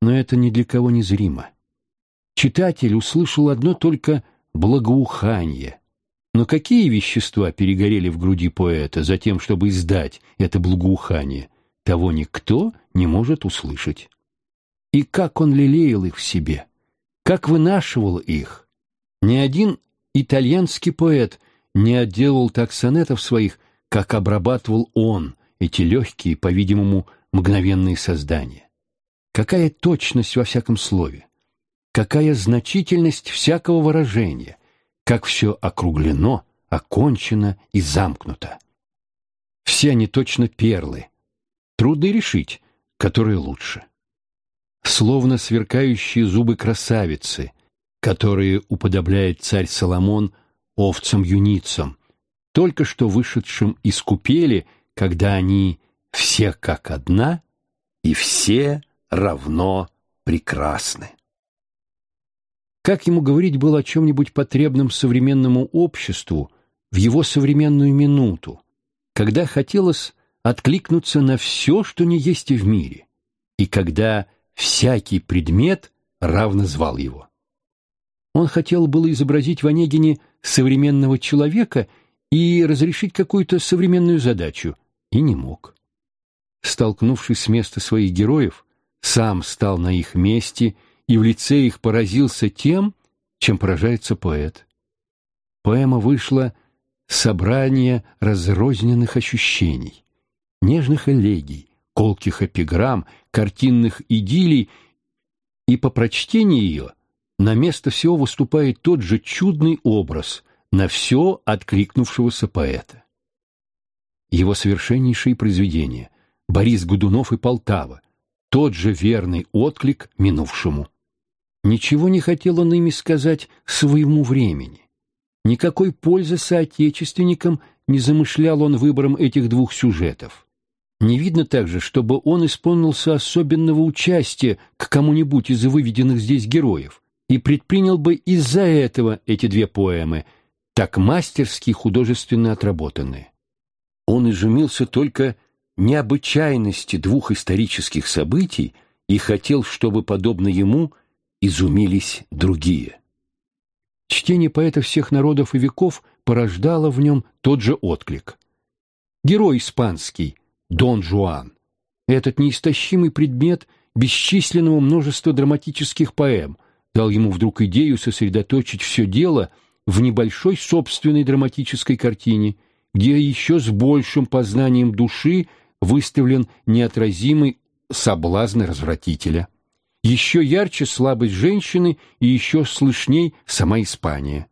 Но это ни для кого не зримо. Читатель услышал одно только благоухание. Но какие вещества перегорели в груди поэта за тем, чтобы издать это благоухание, того никто не может услышать. И как он лелеял их в себе, как вынашивал их, ни один итальянский поэт не отделал так сонетов своих, как обрабатывал он эти легкие, по-видимому, мгновенные создания. Какая точность во всяком слове, какая значительность всякого выражения, как все округлено, окончено и замкнуто. Все они точно перлы, Трудно решить, которое лучше. Словно сверкающие зубы красавицы, которые уподобляет царь Соломон овцам-юницам, только что вышедшим из купели, когда они все как одна и все равно прекрасны. Как ему говорить было о чем-нибудь потребном современному обществу в его современную минуту, когда хотелось откликнуться на все, что не есть в мире, и когда всякий предмет равно звал его. Он хотел было изобразить в Онегине современного человека и разрешить какую-то современную задачу, и не мог. Столкнувшись с места своих героев, сам стал на их месте и в лице их поразился тем, чем поражается поэт. Поэма вышла собрание разрозненных ощущений нежных элегий, колких эпиграмм, картинных идиллий, и по прочтении ее на место всего выступает тот же чудный образ на все откликнувшегося поэта. Его совершеннейшие произведения «Борис Годунов и Полтава» тот же верный отклик минувшему. Ничего не хотел он ими сказать своему времени. Никакой пользы соотечественникам не замышлял он выбором этих двух сюжетов. Не видно также, чтобы он исполнился особенного участия к кому-нибудь из выведенных здесь героев и предпринял бы из-за этого эти две поэмы, так мастерски художественно отработанные. Он изумился только необычайности двух исторических событий и хотел, чтобы, подобно ему, изумились другие. Чтение поэта всех народов и веков порождало в нем тот же отклик. Герой испанский – Дон Жуан. Этот неистощимый предмет бесчисленного множества драматических поэм дал ему вдруг идею сосредоточить все дело в небольшой собственной драматической картине, где еще с большим познанием души выставлен неотразимый соблазн развратителя. Еще ярче слабость женщины и еще слышней сама Испания.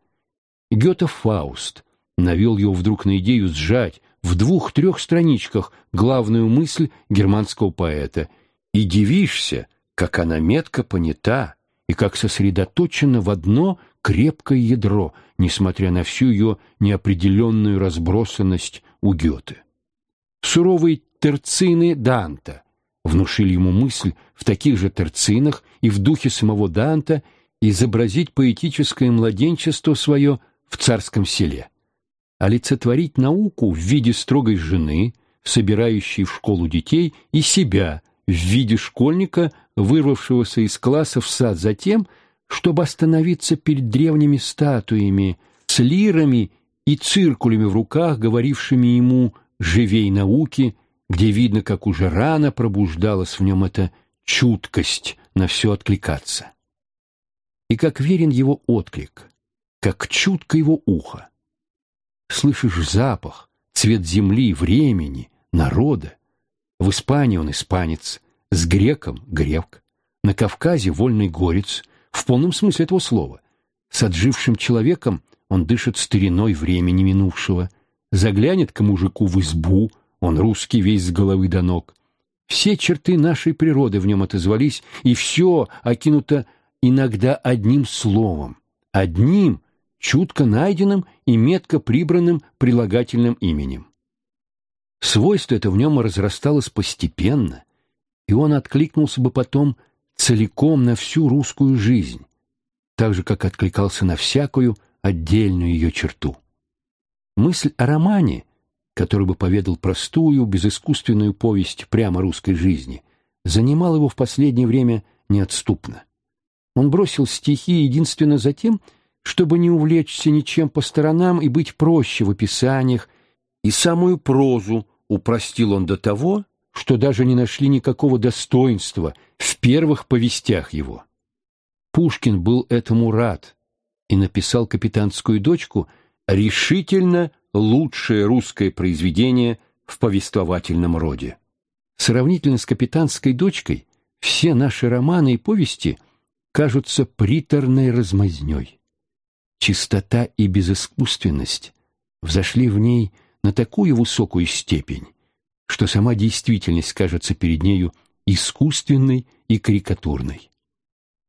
Гёте Фауст навел его вдруг на идею сжать, в двух-трех страничках главную мысль германского поэта, и дивишься, как она метко понята и как сосредоточена в одно крепкое ядро, несмотря на всю ее неопределенную разбросанность у Гёте. Суровые терцины Данта внушили ему мысль в таких же терцинах и в духе самого Данта изобразить поэтическое младенчество свое в царском селе олицетворить науку в виде строгой жены, собирающей в школу детей, и себя в виде школьника, вырвавшегося из класса в сад за тем, чтобы остановиться перед древними статуями с лирами и циркулями в руках, говорившими ему «живей науки», где видно, как уже рано пробуждалась в нем эта чуткость на все откликаться. И как верен его отклик, как чутко его ухо слышишь запах, цвет земли, времени, народа. В Испании он испанец, с греком — грек, на Кавказе — вольный горец, в полном смысле этого слова. С отжившим человеком он дышит стариной времени минувшего, заглянет к мужику в избу, он русский весь с головы до ног. Все черты нашей природы в нем отозвались, и все окинуто иногда одним словом, одним, чутко найденным и метко прибранным прилагательным именем. Свойство это в нем разрасталось постепенно, и он откликнулся бы потом целиком на всю русскую жизнь, так же, как откликался на всякую отдельную ее черту. Мысль о романе, который бы поведал простую, безыскусственную повесть прямо русской жизни, занимал его в последнее время неотступно. Он бросил стихи единственно за тем, чтобы не увлечься ничем по сторонам и быть проще в описаниях, и самую прозу упростил он до того, что даже не нашли никакого достоинства в первых повестях его. Пушкин был этому рад и написал «Капитанскую дочку» решительно лучшее русское произведение в повествовательном роде. Сравнительно с «Капитанской дочкой» все наши романы и повести кажутся приторной размазнёй чистота и безыскусственность взошли в ней на такую высокую степень, что сама действительность кажется перед нею искусственной и карикатурной.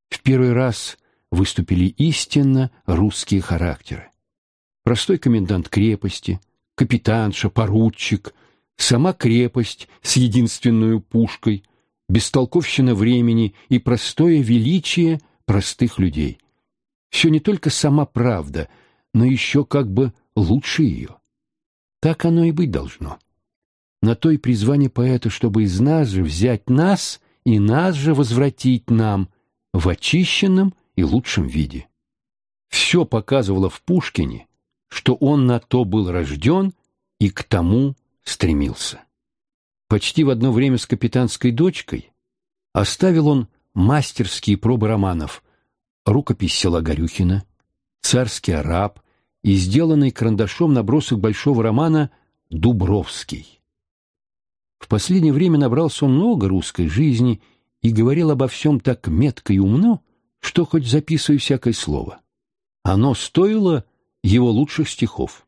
В первый раз выступили истинно русские характеры. Простой комендант крепости, капитанша, поручик, сама крепость с единственной пушкой, бестолковщина времени и простое величие простых людей. Все не только сама правда, но еще как бы лучше ее. Так оно и быть должно. На то и призвание поэта, чтобы из нас же взять нас и нас же возвратить нам в очищенном и лучшем виде. Все показывало в Пушкине, что он на то был рожден и к тому стремился. Почти в одно время с капитанской дочкой оставил он мастерские пробы романов «Рукопись села Горюхина», «Царский араб» и сделанный карандашом набросок большого романа «Дубровский». В последнее время набрался он много русской жизни и говорил обо всем так метко и умно, что хоть записывай всякое слово. Оно стоило его лучших стихов.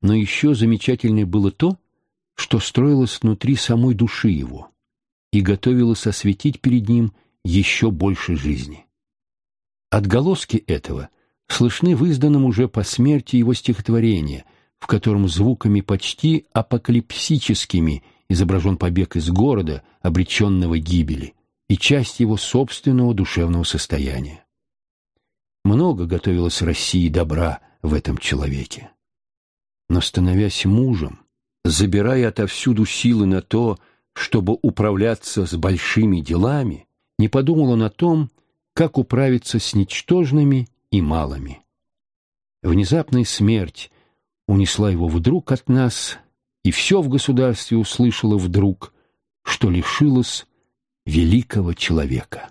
Но еще замечательнее было то, что строилось внутри самой души его и готовилось осветить перед ним еще больше жизни. Отголоски этого слышны в изданном уже по смерти его стихотворения, в котором звуками почти апокалипсическими изображен побег из города, обреченного гибели, и часть его собственного душевного состояния. Много готовилось России добра в этом человеке. Но, становясь мужем, забирая отовсюду силы на то, чтобы управляться с большими делами, не подумал он о том, как управиться с ничтожными и малыми. Внезапная смерть унесла его вдруг от нас, и все в государстве услышало вдруг, что лишилось великого человека.